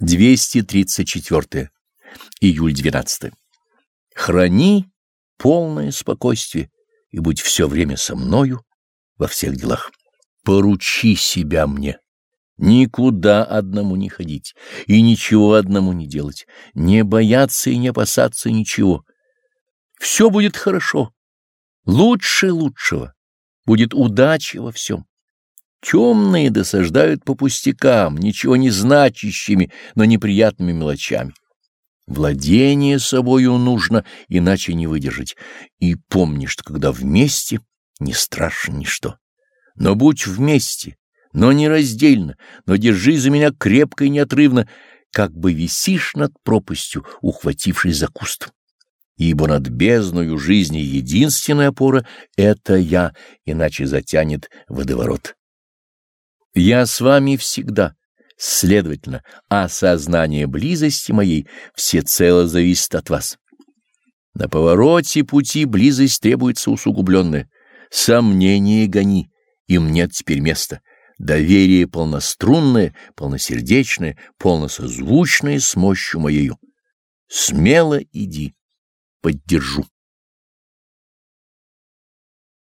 234. Июль 12. Храни полное спокойствие и будь все время со мною во всех делах. Поручи себя мне. Никуда одному не ходить и ничего одному не делать, не бояться и не опасаться ничего. Все будет хорошо, лучше лучшего, будет удача во всем. Темные досаждают по пустякам, ничего не значащими, но неприятными мелочами. Владение собою нужно, иначе не выдержать. И помни, что когда вместе, не страшно ничто. Но будь вместе, но не раздельно, но держи за меня крепко и неотрывно, как бы висишь над пропастью, ухватившись за куст. Ибо над бездною жизни единственная опора — это я, иначе затянет водоворот. Я с вами всегда. Следовательно, осознание близости моей всецело зависит от вас. На повороте пути близость требуется усугубленная. Сомнение гони, им нет теперь места. Доверие полнострунное, полносердечное, полносозвучное с мощью моею. Смело иди, поддержу.